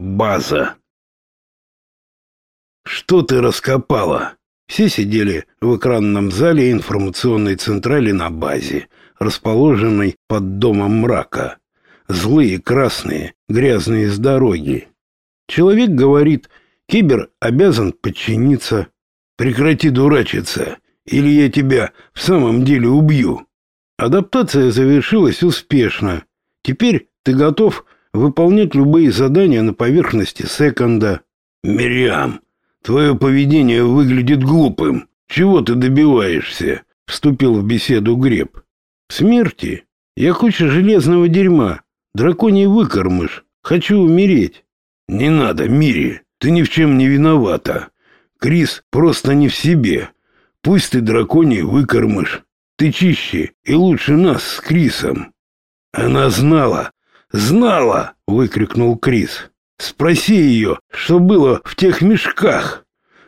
База. Что ты раскопала? Все сидели в экранном зале информационной централи на базе, расположенной под домом мрака. Злые, красные, грязные с дороги. Человек говорит, кибер обязан подчиниться. Прекрати дурачиться, или я тебя в самом деле убью. Адаптация завершилась успешно. Теперь ты готов выполнять любые задания на поверхности секонда. Мириам, твое поведение выглядит глупым. Чего ты добиваешься? Вступил в беседу Греб. Смерти? Я куча железного дерьма, драконий выкормыш. Хочу умереть. Не надо, Мири, ты ни в чем не виновата. Крис просто не в себе. Пусть ты драконий выкормыш. Ты чище и лучше нас с Крисом. Она знала, «Знала!» — выкрикнул Крис. «Спроси ее, что было в тех мешках!»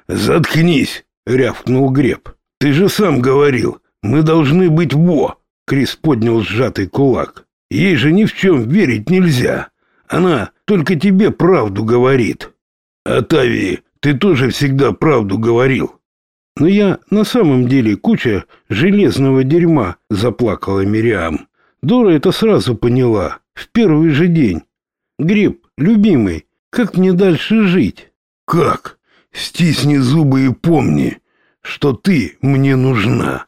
«Заткнись!» — рявкнул Греб. «Ты же сам говорил, мы должны быть во!» Крис поднял сжатый кулак. «Ей же ни в чем верить нельзя. Она только тебе правду говорит. А Тави, ты тоже всегда правду говорил». «Но я на самом деле куча железного дерьма», — заплакала Мириам. Дора это сразу поняла в первый же день. Гриб, любимый, как мне дальше жить? Как? Стисни зубы и помни, что ты мне нужна.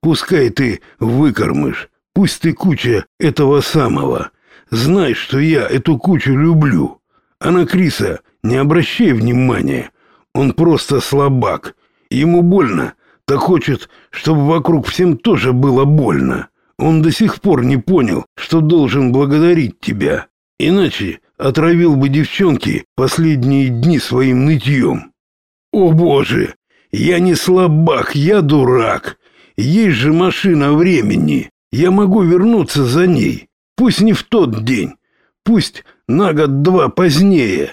Пускай ты выкормыш, пусть ты куча этого самого. Знай, что я эту кучу люблю. А на Криса не обращай внимания. Он просто слабак. Ему больно, так хочет, чтобы вокруг всем тоже было больно. Он до сих пор не понял, что должен благодарить тебя. Иначе отравил бы девчонки последние дни своим нытьем. О боже, я не слабак, я дурак. Есть же машина времени. Я могу вернуться за ней. Пусть не в тот день. Пусть на год-два позднее.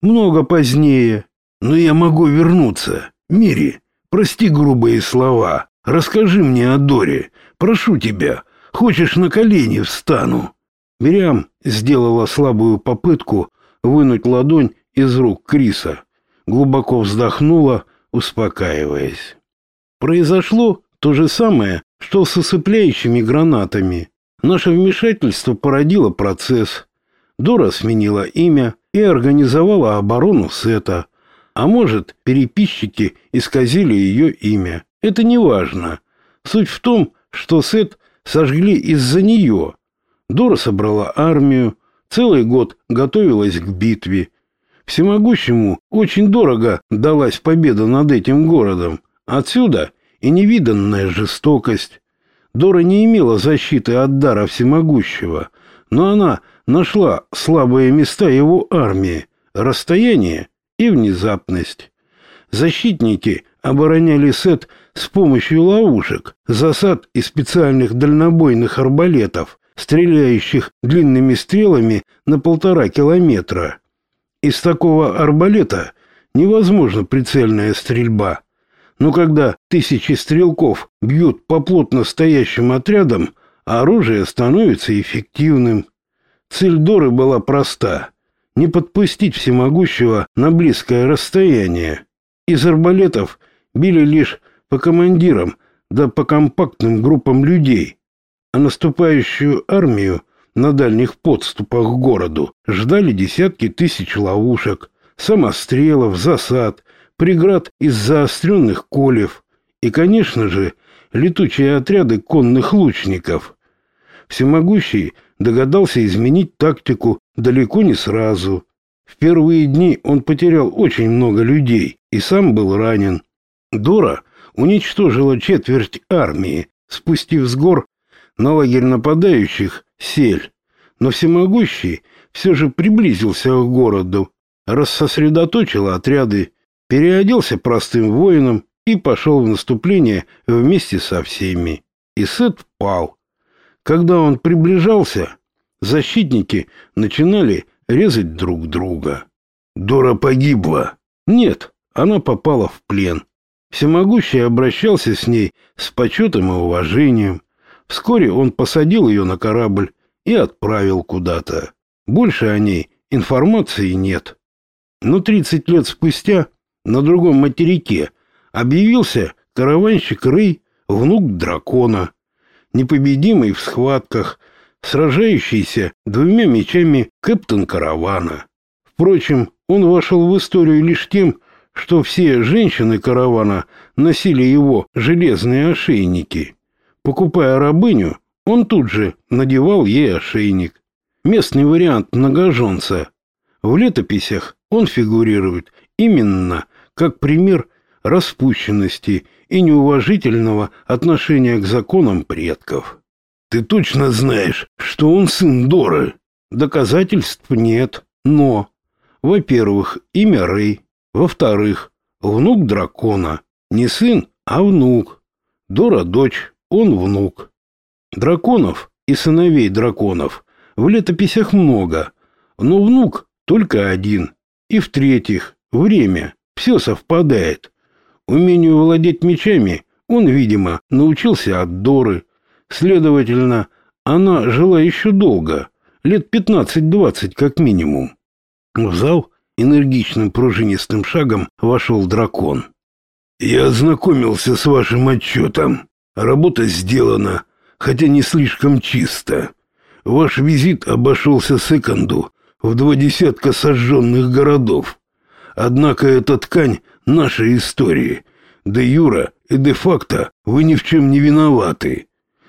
Много позднее. Но я могу вернуться. Мири, прости грубые слова. Расскажи мне о Доре. Прошу тебя, хочешь на колени встану?» Мириам сделала слабую попытку вынуть ладонь из рук Криса, глубоко вздохнула, успокаиваясь. Произошло то же самое, что с осыпляющими гранатами. Наше вмешательство породило процесс. Дора сменила имя и организовала оборону Сета. А может, переписчики исказили ее имя. Это не важно. Суть в том, что Сет сожгли из-за нее. Дора собрала армию, целый год готовилась к битве. Всемогущему очень дорого далась победа над этим городом. Отсюда и невиданная жестокость. Дора не имела защиты от дара всемогущего, но она нашла слабые места его армии, расстояние и внезапность. Защитники обороняли Сет с помощью ловушек, засад и специальных дальнобойных арбалетов, стреляющих длинными стрелами на полтора километра. Из такого арбалета невозможна прицельная стрельба. Но когда тысячи стрелков бьют по плотно стоящим отрядам, оружие становится эффективным. Цель Доры была проста — не подпустить всемогущего на близкое расстояние. Из арбалетов били лишь по командирам, да по компактным группам людей, а наступающую армию на дальних подступах к городу ждали десятки тысяч ловушек, самострелов, засад, преград из заостренных колев и, конечно же, летучие отряды конных лучников. Всемогущий догадался изменить тактику далеко не сразу. В первые дни он потерял очень много людей и сам был ранен. Дора уничтожила четверть армии, спустив с гор на лагерь нападающих сель. Но всемогущий все же приблизился к городу, рассосредоточил отряды, переоделся простым воином и пошел в наступление вместе со всеми. И Сет пал. Когда он приближался, защитники начинали резать друг друга. Дора погибла. Нет, она попала в плен. Всемогущий обращался с ней с почетом и уважением. Вскоре он посадил ее на корабль и отправил куда-то. Больше о ней информации нет. Но 30 лет спустя на другом материке объявился караванщик Рэй, внук дракона, непобедимый в схватках, сражающийся двумя мечами капитан каравана. Впрочем, он вошел в историю лишь тем, что все женщины каравана носили его железные ошейники. Покупая рабыню, он тут же надевал ей ошейник. Местный вариант многоженца. В летописях он фигурирует именно как пример распущенности и неуважительного отношения к законам предков. Ты точно знаешь, что он сын Доры? Доказательств нет, но, во-первых, имя Рэй, во-вторых, внук дракона, не сын, а внук. Дора дочь, он внук. Драконов и сыновей драконов в летописях много, но внук только один. И в-третьих, время, все совпадает. Умению владеть мечами он, видимо, научился от Доры. Следовательно, она жила еще долго, лет пятнадцать-двадцать как минимум. В зал энергичным пружинистым шагом вошел дракон. «Я ознакомился с вашим отчетом. Работа сделана, хотя не слишком чисто. Ваш визит обошелся секунду в два десятка сожженных городов. Однако эта ткань нашей истории. Де юра и де-факто вы ни в чем не виноваты.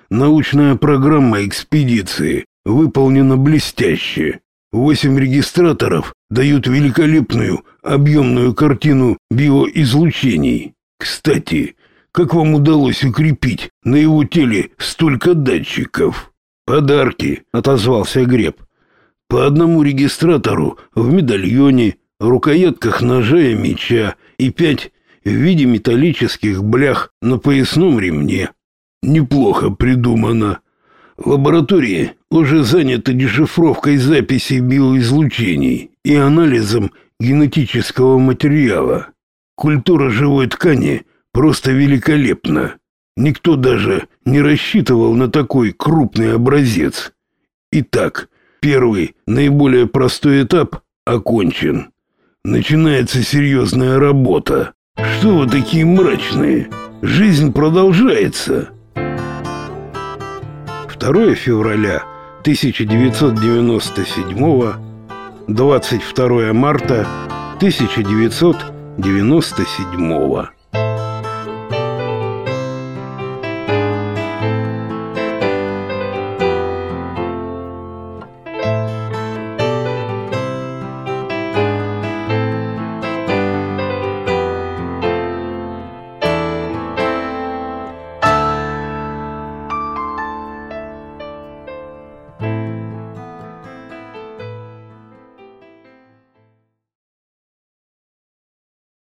Научная программа экспедиции выполнена блестяще. Восемь регистраторов дают великолепную объемную картину биоизлучений. Кстати, как вам удалось укрепить на его теле столько датчиков? Подарки, отозвался Греб. По одному регистратору в медальоне, рукоятках ножа и меча и пять в виде металлических блях на поясном ремне. Неплохо придумано. Лаборатории уже заняты дешифровкой записей биоизлучений и анализом генетического материала. Культура живой ткани просто великолепна. Никто даже не рассчитывал на такой крупный образец. Итак, первый, наиболее простой этап окончен. Начинается серьезная работа. Что вы такие мрачные? Жизнь продолжается. 2 февраля 1997 22 марта 1997